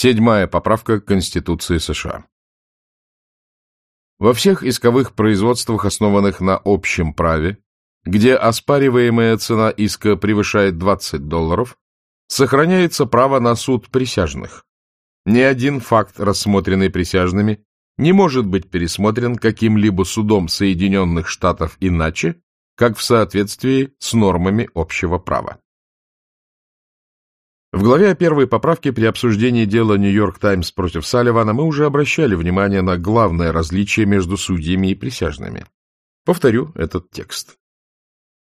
Седьмая поправка Конституции США. Во всех исковых производствах, основанных на общем праве, где оспариваемая цена иска превышает 20 долларов, сохраняется право на суд присяжных. Ни один факт, рассмотренный присяжными, не может быть пересмотрен каким-либо судом Соединенных Штатов иначе, как в соответствии с нормами общего права. В главе о первой поправке при обсуждении дела «Нью-Йорк Таймс» против Салливана мы уже обращали внимание на главное различие между судьями и присяжными. Повторю этот текст.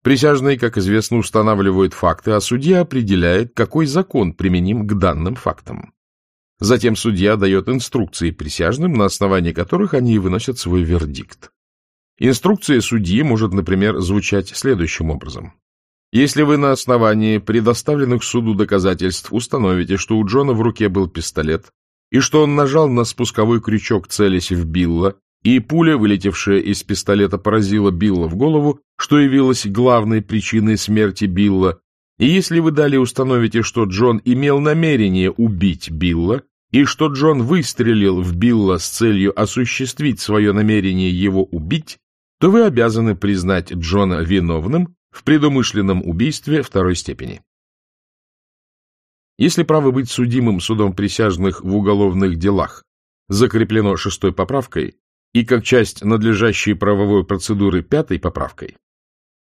Присяжные, как известно, устанавливают факты, а судья определяет, какой закон применим к данным фактам. Затем судья дает инструкции присяжным, на основании которых они и выносят свой вердикт. Инструкция судьи может, например, звучать следующим образом. Если вы на основании предоставленных суду доказательств установите, что у Джона в руке был пистолет, и что он нажал на спусковой крючок, целясь в Билла, и пуля, вылетевшая из пистолета, поразила Билла в голову, что явилось главной причиной смерти Билла, и если вы далее установите, что Джон имел намерение убить Билла, и что Джон выстрелил в Билла с целью осуществить свое намерение его убить, то вы обязаны признать Джона виновным в предумышленном убийстве второй степени. Если право быть судимым судом присяжных в уголовных делах закреплено шестой поправкой и как часть надлежащей правовой процедуры пятой поправкой,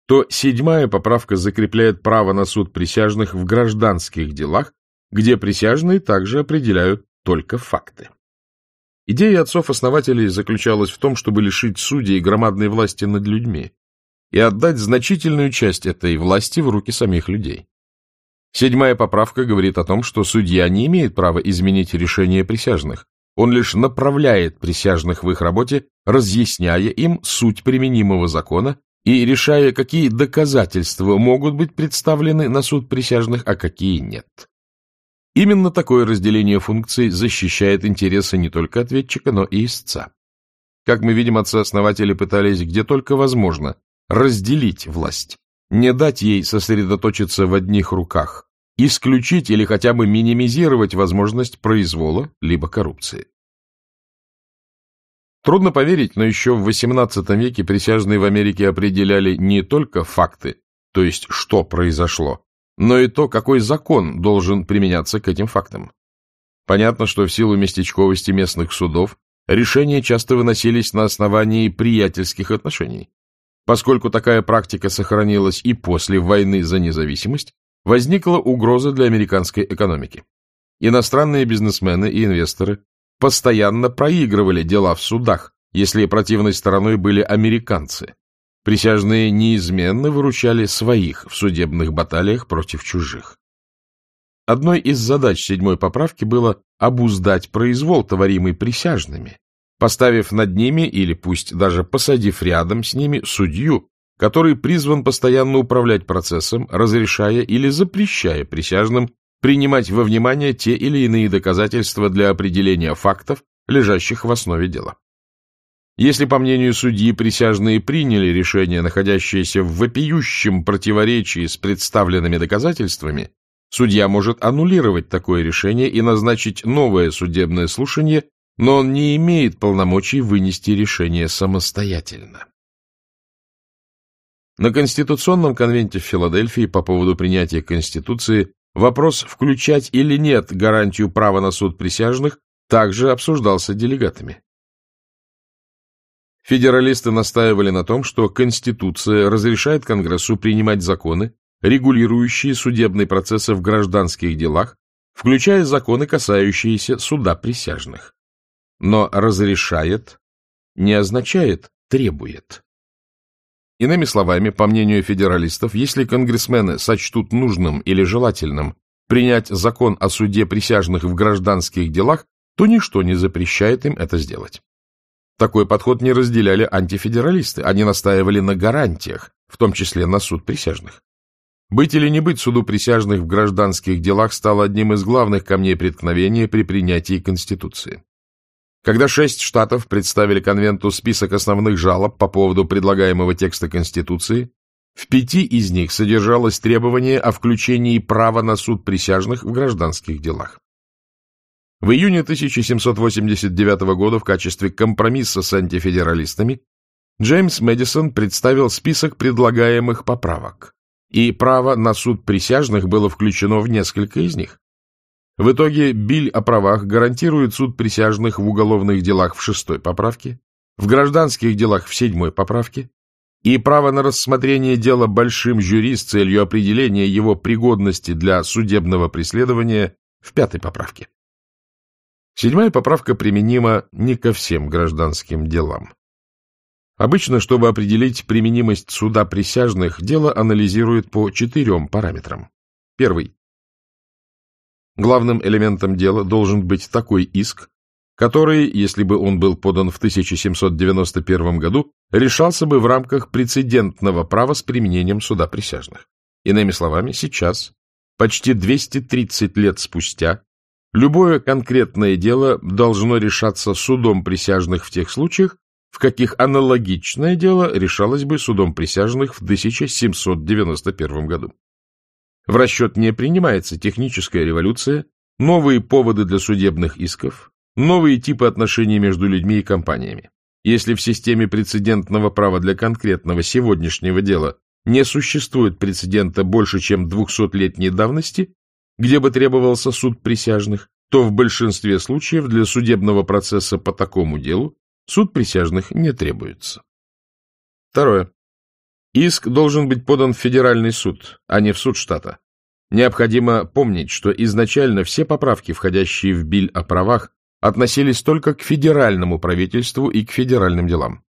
то седьмая поправка закрепляет право на суд присяжных в гражданских делах, где присяжные также определяют только факты. Идея отцов-основателей заключалась в том, чтобы лишить судей громадной власти над людьми, и отдать значительную часть этой власти в руки самих людей. Седьмая поправка говорит о том, что судья не имеет права изменить решение присяжных, он лишь направляет присяжных в их работе, разъясняя им суть применимого закона и решая, какие доказательства могут быть представлены на суд присяжных, а какие нет. Именно такое разделение функций защищает интересы не только ответчика, но и истца. Как мы видим, отцы-основатели пытались где только возможно разделить власть, не дать ей сосредоточиться в одних руках, исключить или хотя бы минимизировать возможность произвола либо коррупции. Трудно поверить, но еще в XVIII веке присяжные в Америке определяли не только факты, то есть что произошло, но и то, какой закон должен применяться к этим фактам. Понятно, что в силу местечковости местных судов решения часто выносились на основании приятельских отношений. Поскольку такая практика сохранилась и после войны за независимость, возникла угроза для американской экономики. Иностранные бизнесмены и инвесторы постоянно проигрывали дела в судах, если противной стороной были американцы. Присяжные неизменно выручали своих в судебных баталиях против чужих. Одной из задач седьмой поправки было обуздать произвол, творимый присяжными, поставив над ними или пусть даже посадив рядом с ними судью, который призван постоянно управлять процессом, разрешая или запрещая присяжным принимать во внимание те или иные доказательства для определения фактов, лежащих в основе дела. Если, по мнению судьи, присяжные приняли решение, находящееся в вопиющем противоречии с представленными доказательствами, судья может аннулировать такое решение и назначить новое судебное слушание но он не имеет полномочий вынести решение самостоятельно. На Конституционном конвенте в Филадельфии по поводу принятия Конституции вопрос, включать или нет гарантию права на суд присяжных, также обсуждался делегатами. Федералисты настаивали на том, что Конституция разрешает Конгрессу принимать законы, регулирующие судебные процессы в гражданских делах, включая законы, касающиеся суда присяжных. Но разрешает не означает требует. Иными словами, по мнению федералистов, если конгрессмены сочтут нужным или желательным принять закон о суде присяжных в гражданских делах, то ничто не запрещает им это сделать. Такой подход не разделяли антифедералисты, они настаивали на гарантиях, в том числе на суд присяжных. Быть или не быть суду присяжных в гражданских делах стало одним из главных камней преткновения при принятии Конституции. Когда шесть штатов представили конвенту список основных жалоб по поводу предлагаемого текста Конституции, в пяти из них содержалось требование о включении права на суд присяжных в гражданских делах. В июне 1789 года в качестве компромисса с антифедералистами Джеймс Мэдисон представил список предлагаемых поправок, и право на суд присяжных было включено в несколько из них. В итоге Биль о правах гарантирует суд присяжных в уголовных делах в шестой поправке, в гражданских делах в седьмой поправке, и право на рассмотрение дела большим жюри с целью определения его пригодности для судебного преследования в пятой поправке. Седьмая поправка применима не ко всем гражданским делам. Обычно, чтобы определить применимость суда присяжных, дело анализируют по четырем параметрам. Первый. Главным элементом дела должен быть такой иск, который, если бы он был подан в 1791 году, решался бы в рамках прецедентного права с применением суда присяжных. Иными словами, сейчас, почти 230 лет спустя, Любое конкретное дело должно решаться судом присяжных в тех случаях, в каких аналогичное дело решалось бы судом присяжных в 1791 году. В расчет не принимается техническая революция, новые поводы для судебных исков, новые типы отношений между людьми и компаниями. Если в системе прецедентного права для конкретного сегодняшнего дела не существует прецедента больше, чем 200-летней давности, где бы требовался суд присяжных, то в большинстве случаев для судебного процесса по такому делу суд присяжных не требуется. Второе. Иск должен быть подан в федеральный суд, а не в суд штата. Необходимо помнить, что изначально все поправки, входящие в Биль о правах, относились только к федеральному правительству и к федеральным делам.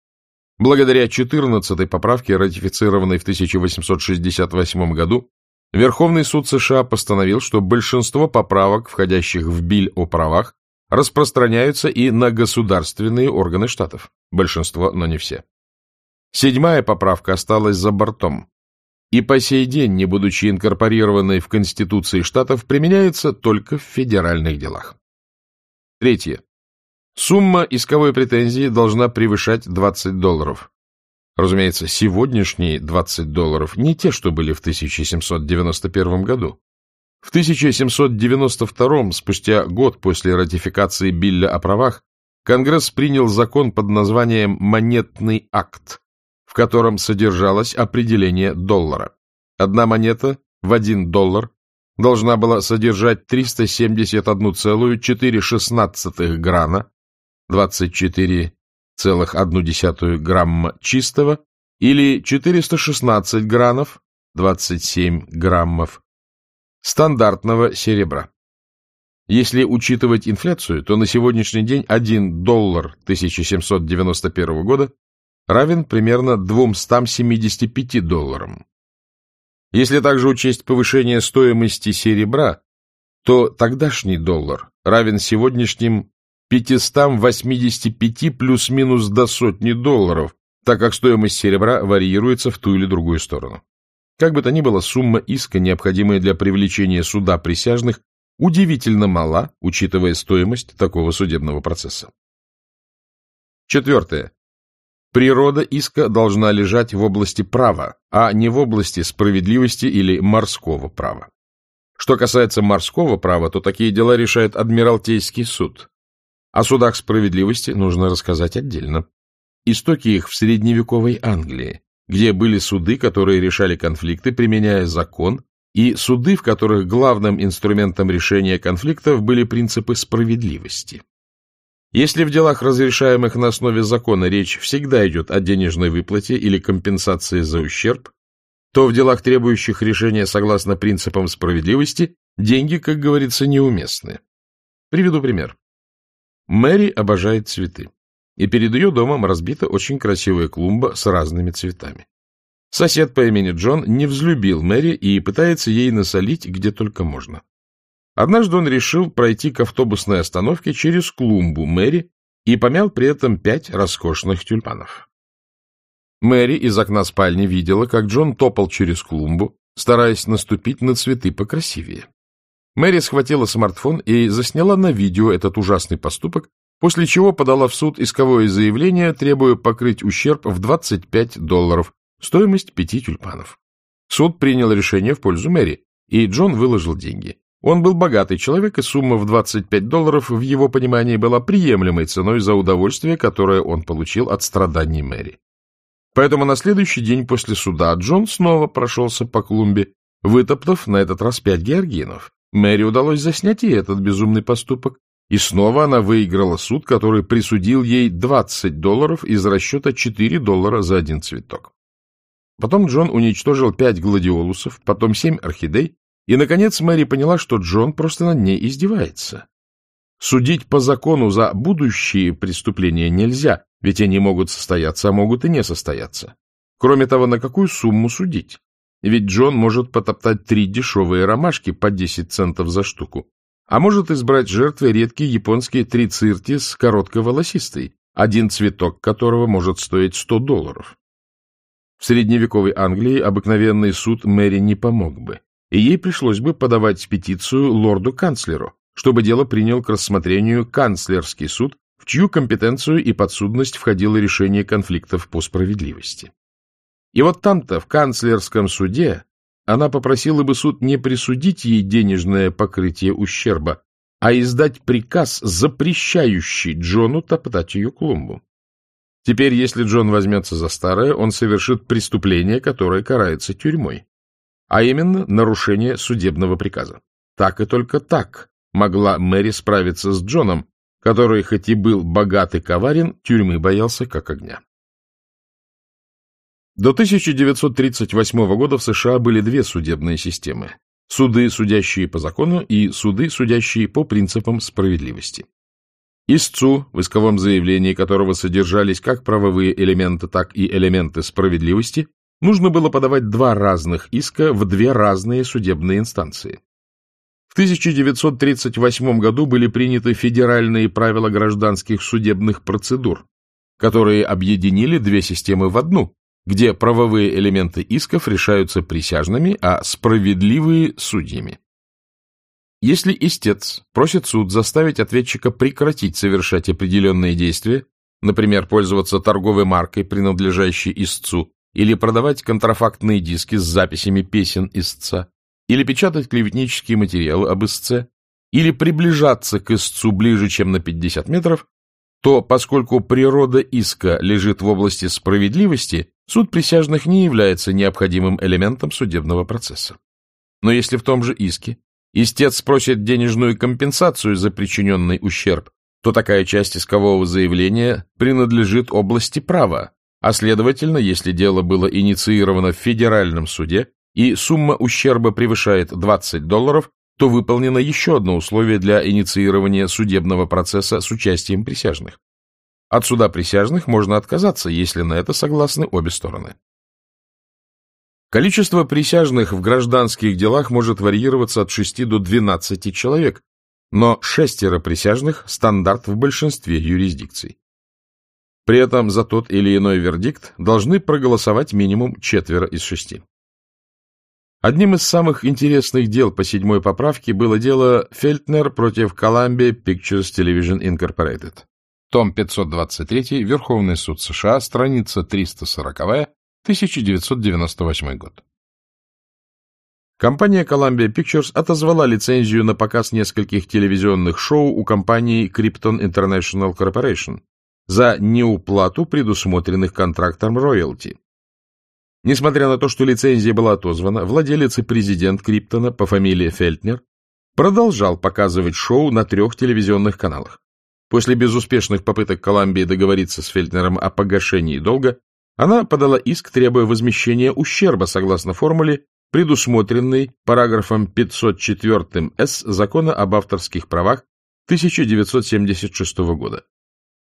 Благодаря 14-й поправке, ратифицированной в 1868 году, Верховный суд США постановил, что большинство поправок, входящих в Биль о правах, распространяются и на государственные органы штатов. Большинство, но не все. Седьмая поправка осталась за бортом. И по сей день, не будучи инкорпорированной в Конституции штатов, применяется только в федеральных делах. Третье. Сумма исковой претензии должна превышать 20 долларов. Разумеется, сегодняшние 20 долларов не те, что были в 1791 году. В 1792, спустя год после ратификации Билля о правах, Конгресс принял закон под названием «Монетный акт», в котором содержалось определение доллара. Одна монета в 1 доллар должна была содержать 371,4 грана, 24 0,1 грамма чистого или 416 гранов, 27 граммов, стандартного серебра. Если учитывать инфляцию, то на сегодняшний день 1 доллар 1791 года равен примерно 275 долларам. Если также учесть повышение стоимости серебра, то тогдашний доллар равен сегодняшним 585 плюс-минус до сотни долларов, так как стоимость серебра варьируется в ту или другую сторону. Как бы то ни было, сумма иска, необходимая для привлечения суда присяжных, удивительно мала, учитывая стоимость такого судебного процесса. Четвертое. Природа иска должна лежать в области права, а не в области справедливости или морского права. Что касается морского права, то такие дела решает Адмиралтейский суд, о судах справедливости нужно рассказать отдельно. Истоки их в средневековой Англии, где были суды, которые решали конфликты, применяя закон, и суды, в которых главным инструментом решения конфликтов были принципы справедливости. Если в делах, разрешаемых на основе закона, речь всегда идет о денежной выплате или компенсации за ущерб, то в делах, требующих решения согласно принципам справедливости, деньги, как говорится, неуместны. Приведу пример. Мэри обожает цветы, и перед ее домом разбита очень красивая клумба с разными цветами. Сосед по имени Джон не взлюбил Мэри и пытается ей насолить где только можно. Однажды он решил пройти к автобусной остановке через клумбу Мэри и помял при этом пять роскошных тюльпанов. Мэри из окна спальни видела, как Джон топал через клумбу, стараясь наступить на цветы покрасивее. Мэри схватила смартфон и засняла на видео этот ужасный поступок, после чего подала в суд исковое заявление, требуя покрыть ущерб в 25 долларов, стоимость пяти тюльпанов. Суд принял решение в пользу Мэри, и Джон выложил деньги. Он был богатый человек, и сумма в 25 долларов в его понимании была приемлемой ценой за удовольствие, которое он получил от страданий Мэри. Поэтому на следующий день после суда Джон снова прошелся по клумбе, вытоптав на этот раз пять георгинов. Мэри удалось заснять и этот безумный поступок, и снова она выиграла суд, который присудил ей 20 долларов из расчета 4 доллара за один цветок. Потом Джон уничтожил пять гладиолусов, потом семь орхидей, и, наконец, Мэри поняла, что Джон просто над ней издевается. Судить по закону за будущие преступления нельзя, ведь они могут состояться, а могут и не состояться. Кроме того, на какую сумму судить? Ведь Джон может потоптать три дешевые ромашки по 10 центов за штуку, а может избрать жертвой редкие японские трицирти с коротковолосистой, один цветок которого может стоить 100 долларов. В средневековой Англии обыкновенный суд Мэри не помог бы, и ей пришлось бы подавать петицию лорду-канцлеру, чтобы дело принял к рассмотрению канцлерский суд, в чью компетенцию и подсудность входило решение конфликтов по справедливости. И вот там-то, в канцлерском суде, она попросила бы суд не присудить ей денежное покрытие ущерба, а издать приказ, запрещающий Джону топтать ее клумбу. Теперь, если Джон возьмется за старое, он совершит преступление, которое карается тюрьмой, а именно нарушение судебного приказа. Так и только так могла Мэри справиться с Джоном, который, хоть и был богат и коварен, тюрьмы боялся как огня. До 1938 года в США были две судебные системы – суды, судящие по закону, и суды, судящие по принципам справедливости. Истцу, в исковом заявлении которого содержались как правовые элементы, так и элементы справедливости, нужно было подавать два разных иска в две разные судебные инстанции. В 1938 году были приняты федеральные правила гражданских судебных процедур, которые объединили две системы в одну, где правовые элементы исков решаются присяжными, а справедливые – судьями. Если истец просит суд заставить ответчика прекратить совершать определенные действия, например, пользоваться торговой маркой, принадлежащей истцу, или продавать контрафактные диски с записями песен истца, или печатать клеветнические материалы об истце, или приближаться к истцу ближе, чем на 50 метров, то, поскольку природа иска лежит в области справедливости, суд присяжных не является необходимым элементом судебного процесса. Но если в том же иске истец просит денежную компенсацию за причиненный ущерб, то такая часть искового заявления принадлежит области права, а следовательно, если дело было инициировано в федеральном суде и сумма ущерба превышает 20 долларов, то выполнено еще одно условие для инициирования судебного процесса с участием присяжных. От суда присяжных можно отказаться, если на это согласны обе стороны. Количество присяжных в гражданских делах может варьироваться от 6 до 12 человек, но шестеро присяжных – стандарт в большинстве юрисдикций. При этом за тот или иной вердикт должны проголосовать минимум четверо из шести. Одним из самых интересных дел по седьмой поправке было дело Фельтнер против Columbia Pictures Television Incorporated. Том 523, Верховный суд США, страница 340, 1998 год. Компания Columbia Pictures отозвала лицензию на показ нескольких телевизионных шоу у компании Krypton International Corporation за неуплату предусмотренных контрактом роялти. Несмотря на то, что лицензия была отозвана, владелец и президент Криптона по фамилии Фельтнер продолжал показывать шоу на трех телевизионных каналах. После безуспешных попыток Колумбии договориться с Фельтнером о погашении долга, она подала иск, требуя возмещения ущерба согласно формуле, предусмотренной параграфом 504 С Закона об авторских правах 1976 года.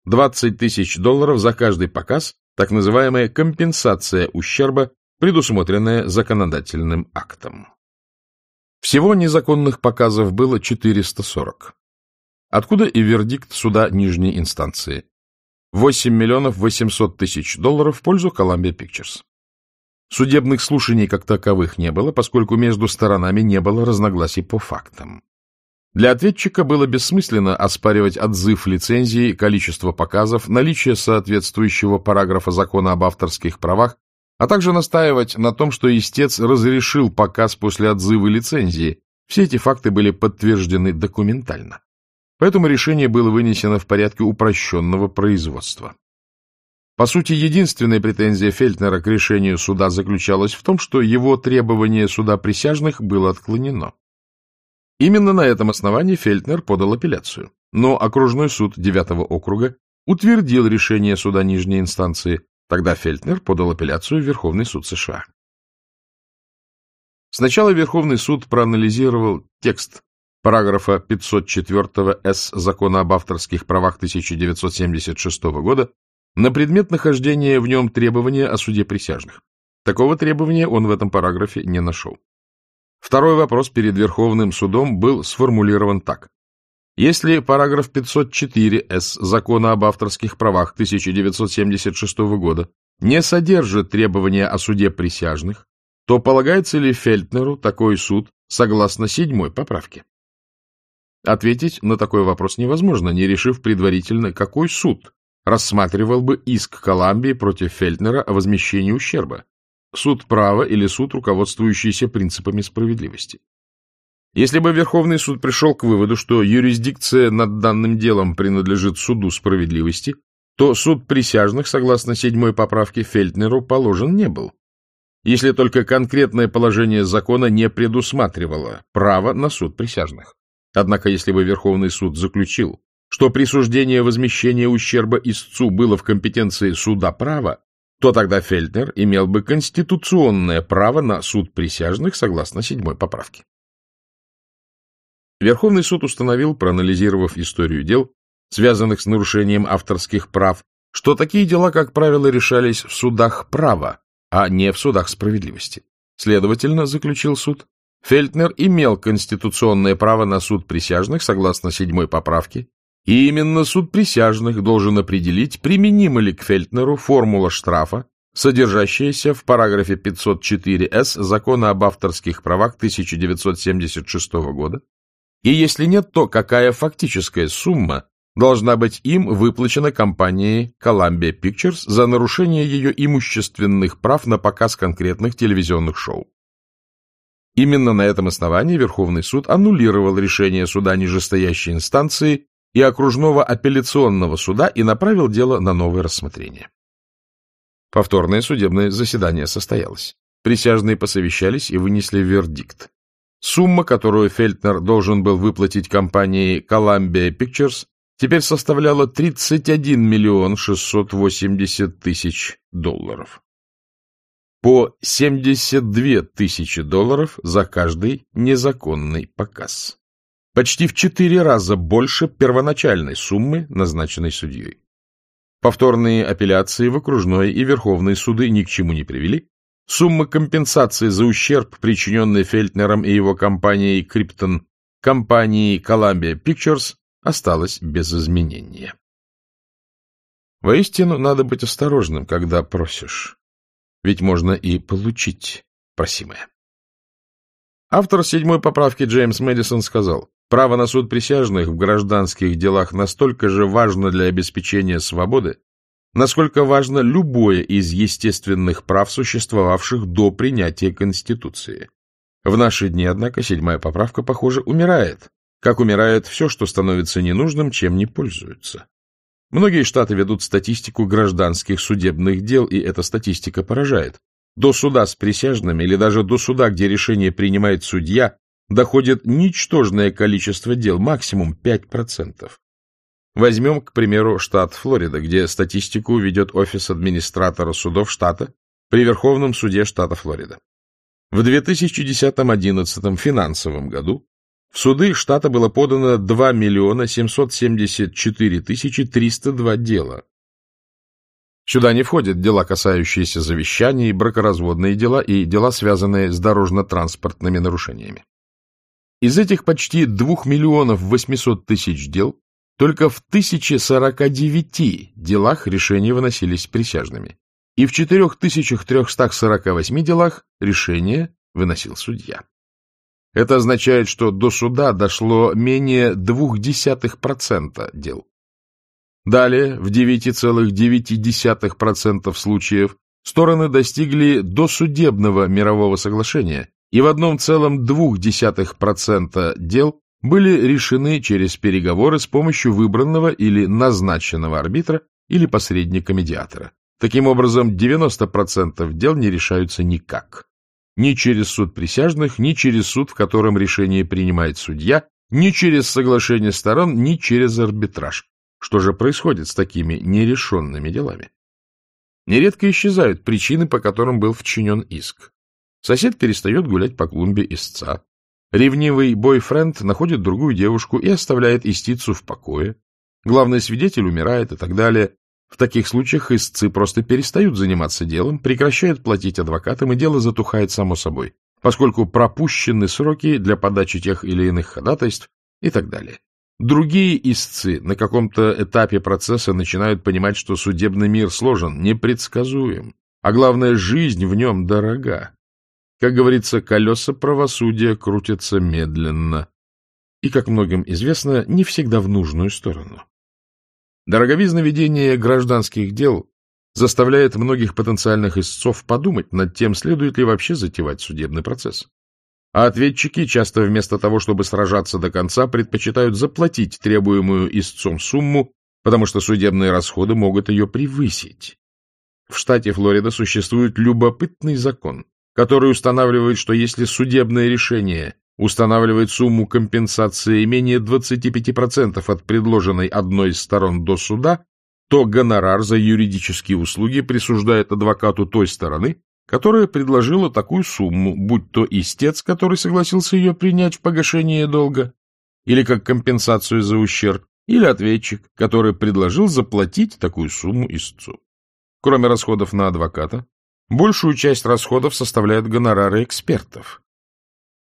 20 тысяч долларов за каждый показ, так называемая компенсация ущерба, предусмотренная законодательным актом. Всего незаконных показов было 440. Откуда и вердикт суда нижней инстанции. 8 миллионов 800 тысяч долларов в пользу Columbia Pictures. Судебных слушаний как таковых не было, поскольку между сторонами не было разногласий по фактам. Для ответчика было бессмысленно оспаривать отзыв лицензии, количество показов, наличие соответствующего параграфа закона об авторских правах, а также настаивать на том, что истец разрешил показ после отзыва лицензии, Все эти факты были подтверждены документально. Поэтому решение было вынесено в порядке упрощенного производства. По сути, единственная претензия Фельтнера к решению суда заключалась в том, что его требование суда присяжных было отклонено. Именно на этом основании Фельтнер подал апелляцию, но окружной суд 9 округа утвердил решение суда нижней инстанции, тогда Фельтнер подал апелляцию в Верховный суд США. Сначала Верховный суд проанализировал текст параграфа 504 С Закона об авторских правах 1976 года на предмет нахождения в нем требования о суде присяжных. Такого требования он в этом параграфе не нашел. Второй вопрос перед Верховным судом был сформулирован так. Если параграф 504 С Закона об авторских правах 1976 года не содержит требования о суде присяжных, то полагается ли Фельтнеру такой суд согласно седьмой поправке? Ответить на такой вопрос невозможно, не решив предварительно, какой суд рассматривал бы иск Колумбии против Фельтнера о возмещении ущерба, суд права или суд, руководствующийся принципами справедливости. Если бы Верховный суд пришел к выводу, что юрисдикция над данным делом принадлежит суду справедливости, то суд присяжных, согласно седьмой поправке Фельтнеру, положен не был, если только конкретное положение закона не предусматривало право на суд присяжных. Однако, если бы Верховный суд заключил, что присуждение возмещения ущерба истцу было в компетенции суда права, то тогда Фельднер имел бы конституционное право на суд присяжных согласно седьмой поправке. Верховный суд установил, проанализировав историю дел, связанных с нарушением авторских прав, что такие дела, как правило, решались в судах права, а не в судах справедливости. Следовательно, заключил суд, Фельднер имел конституционное право на суд присяжных согласно седьмой поправке и именно суд присяжных должен определить, применима ли к Фельтнеру формула штрафа, содержащаяся в параграфе 504-С Закона об авторских правах 1976 года, и если нет, то какая фактическая сумма должна быть им выплачена компанией Columbia Pictures за нарушение ее имущественных прав на показ конкретных телевизионных шоу. Именно на этом основании Верховный суд аннулировал решение суда нижестоящей инстанции и окружного апелляционного суда и направил дело на новое рассмотрение. Повторное судебное заседание состоялось. Присяжные посовещались и вынесли вердикт. Сумма, которую Фельтнер должен был выплатить компании Columbia Pictures, теперь составляла 31 миллион 680 тысяч долларов. По 72 тысячи долларов за каждый незаконный показ почти в четыре раза больше первоначальной суммы, назначенной судьей. Повторные апелляции в окружной и верховные суды ни к чему не привели. Сумма компенсации за ущерб, причиненный Фельтнером и его компанией Криптон, компанией Columbia Pictures, осталась без изменения. Воистину, надо быть осторожным, когда просишь. Ведь можно и получить просимое. Автор седьмой поправки Джеймс Мэдисон сказал, Право на суд присяжных в гражданских делах настолько же важно для обеспечения свободы, насколько важно любое из естественных прав, существовавших до принятия Конституции. В наши дни, однако, седьмая поправка, похоже, умирает, как умирает все, что становится ненужным, чем не пользуются. Многие штаты ведут статистику гражданских судебных дел, и эта статистика поражает. До суда с присяжными или даже до суда, где решение принимает судья, доходит ничтожное количество дел, максимум 5%. Возьмем, к примеру, штат Флорида, где статистику ведет офис администратора судов штата при Верховном суде штата Флорида. В 2010-2011 финансовом году в суды штата было подано 2 миллиона 774 тысячи 302 дела. Сюда не входят дела, касающиеся завещаний, бракоразводные дела и дела, связанные с дорожно-транспортными нарушениями. Из этих почти 2 миллионов 800 тысяч дел только в 1049 делах решения выносились присяжными, и в 4348 делах решение выносил судья. Это означает, что до суда дошло менее 0,2% дел. Далее, в 9,9% случаев, стороны достигли досудебного мирового соглашения, и в одном целом двух десятых процента дел были решены через переговоры с помощью выбранного или назначенного арбитра или посредника-медиатора. Таким образом, 90% дел не решаются никак. Ни через суд присяжных, ни через суд, в котором решение принимает судья, ни через соглашение сторон, ни через арбитраж. Что же происходит с такими нерешенными делами? Нередко исчезают причины, по которым был вчинен иск. Сосед перестает гулять по клумбе истца. Ревнивый бойфренд находит другую девушку и оставляет истицу в покое. Главный свидетель умирает и так далее. В таких случаях истцы просто перестают заниматься делом, прекращают платить адвокатам, и дело затухает само собой, поскольку пропущены сроки для подачи тех или иных ходатайств и так далее. Другие истцы на каком-то этапе процесса начинают понимать, что судебный мир сложен, непредсказуем, а главное, жизнь в нем дорога. Как говорится, колеса правосудия крутятся медленно и, как многим известно, не всегда в нужную сторону. Дороговизна ведения гражданских дел заставляет многих потенциальных истцов подумать над тем, следует ли вообще затевать судебный процесс. А ответчики часто вместо того, чтобы сражаться до конца, предпочитают заплатить требуемую истцом сумму, потому что судебные расходы могут ее превысить. В штате Флорида существует любопытный закон, который устанавливает, что если судебное решение устанавливает сумму компенсации менее 25% от предложенной одной из сторон до суда, то гонорар за юридические услуги присуждает адвокату той стороны, которая предложила такую сумму, будь то истец, который согласился ее принять в погашение долга, или как компенсацию за ущерб, или ответчик, который предложил заплатить такую сумму истцу. Кроме расходов на адвоката, большую часть расходов составляют гонорары экспертов.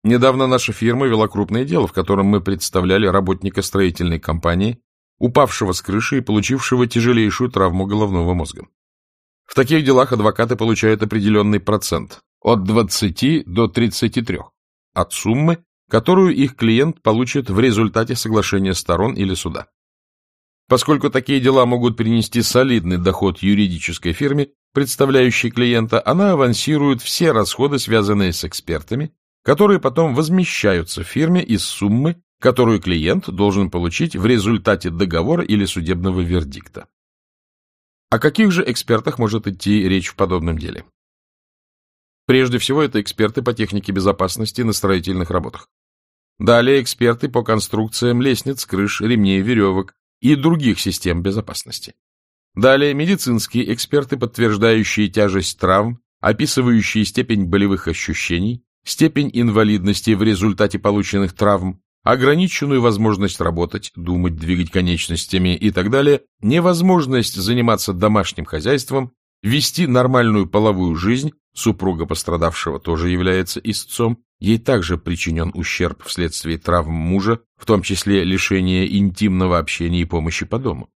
Недавно наша фирма вела крупное дело, в котором мы представляли работника строительной компании, упавшего с крыши и получившего тяжелейшую травму головного мозга. В таких делах адвокаты получают определенный процент от 20 до 33 от суммы, которую их клиент получит в результате соглашения сторон или суда. Поскольку такие дела могут принести солидный доход юридической фирме, представляющей клиента, она авансирует все расходы, связанные с экспертами, которые потом возмещаются фирме из суммы, которую клиент должен получить в результате договора или судебного вердикта. О каких же экспертах может идти речь в подобном деле? Прежде всего, это эксперты по технике безопасности на строительных работах. Далее эксперты по конструкциям лестниц, крыш, ремней, веревок и других систем безопасности. Далее медицинские эксперты, подтверждающие тяжесть травм, описывающие степень болевых ощущений, степень инвалидности в результате полученных травм, ограниченную возможность работать, думать, двигать конечностями и так далее, невозможность заниматься домашним хозяйством, вести нормальную половую жизнь, супруга пострадавшего тоже является истцом, ей также причинен ущерб вследствие травм мужа, в том числе лишение интимного общения и помощи по дому.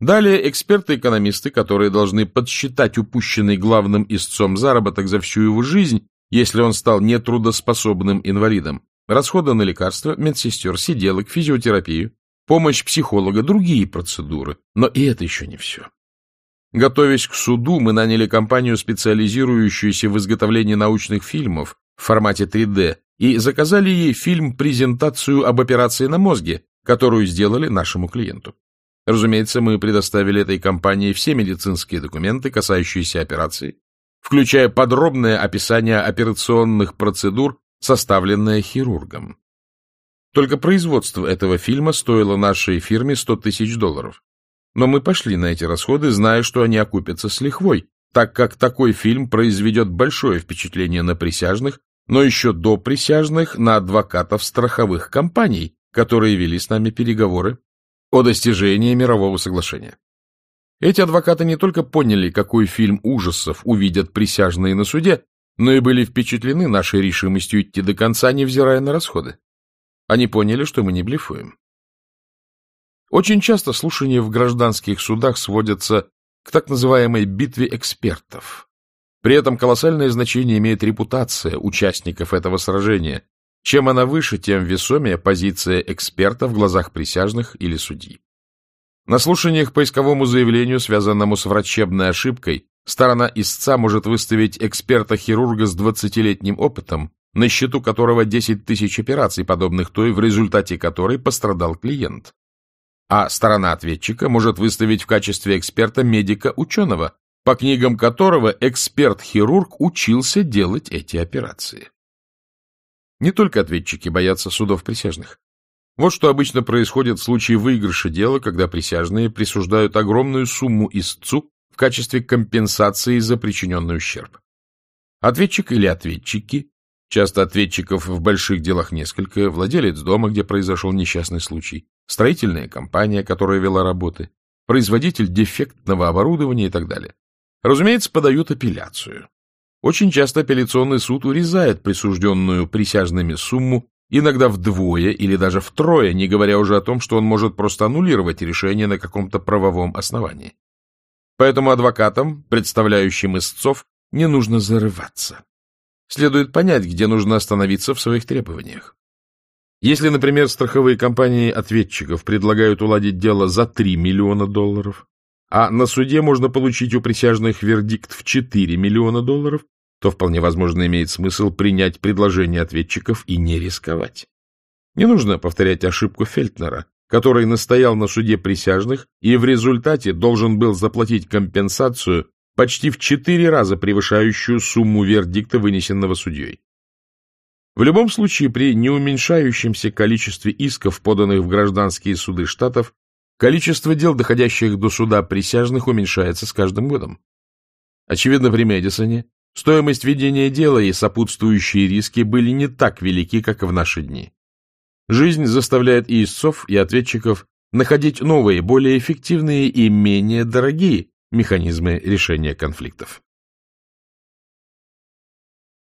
Далее эксперты-экономисты, которые должны подсчитать упущенный главным истцом заработок за всю его жизнь, если он стал нетрудоспособным инвалидом, Расходы на лекарства, медсестер, сиделок, физиотерапию, помощь психолога, другие процедуры. Но и это еще не все. Готовясь к суду, мы наняли компанию, специализирующуюся в изготовлении научных фильмов в формате 3D, и заказали ей фильм-презентацию об операции на мозге, которую сделали нашему клиенту. Разумеется, мы предоставили этой компании все медицинские документы, касающиеся операции, включая подробное описание операционных процедур составленная хирургом. Только производство этого фильма стоило нашей фирме 100 тысяч долларов. Но мы пошли на эти расходы, зная, что они окупятся с лихвой, так как такой фильм произведет большое впечатление на присяжных, но еще до присяжных на адвокатов страховых компаний, которые вели с нами переговоры о достижении мирового соглашения. Эти адвокаты не только поняли, какой фильм ужасов увидят присяжные на суде, но и были впечатлены нашей решимостью идти до конца, невзирая на расходы. Они поняли, что мы не блефуем. Очень часто слушания в гражданских судах сводятся к так называемой битве экспертов. При этом колоссальное значение имеет репутация участников этого сражения. Чем она выше, тем весомее позиция эксперта в глазах присяжных или судьи. На слушаниях по исковому заявлению, связанному с врачебной ошибкой, Сторона истца может выставить эксперта-хирурга с 20-летним опытом, на счету которого 10 тысяч операций, подобных той, в результате которой пострадал клиент. А сторона ответчика может выставить в качестве эксперта медика-ученого, по книгам которого эксперт-хирург учился делать эти операции. Не только ответчики боятся судов присяжных. Вот что обычно происходит в случае выигрыша дела, когда присяжные присуждают огромную сумму истцу в качестве компенсации за причиненный ущерб. Ответчик или ответчики, часто ответчиков в больших делах несколько, владелец дома, где произошел несчастный случай, строительная компания, которая вела работы, производитель дефектного оборудования и так далее. Разумеется, подают апелляцию. Очень часто апелляционный суд урезает присужденную присяжными сумму иногда вдвое или даже втрое, не говоря уже о том, что он может просто аннулировать решение на каком-то правовом основании. Поэтому адвокатам, представляющим истцов, не нужно зарываться. Следует понять, где нужно остановиться в своих требованиях. Если, например, страховые компании ответчиков предлагают уладить дело за 3 миллиона долларов, а на суде можно получить у присяжных вердикт в 4 миллиона долларов, то вполне возможно имеет смысл принять предложение ответчиков и не рисковать. Не нужно повторять ошибку Фельтнера, который настоял на суде присяжных и в результате должен был заплатить компенсацию почти в четыре раза превышающую сумму вердикта, вынесенного судьей. В любом случае, при неуменьшающемся количестве исков, поданных в гражданские суды штатов, количество дел, доходящих до суда присяжных, уменьшается с каждым годом. Очевидно, при Медисоне Стоимость ведения дела и сопутствующие риски были не так велики, как в наши дни. Жизнь заставляет и истцов, и ответчиков находить новые, более эффективные и менее дорогие механизмы решения конфликтов.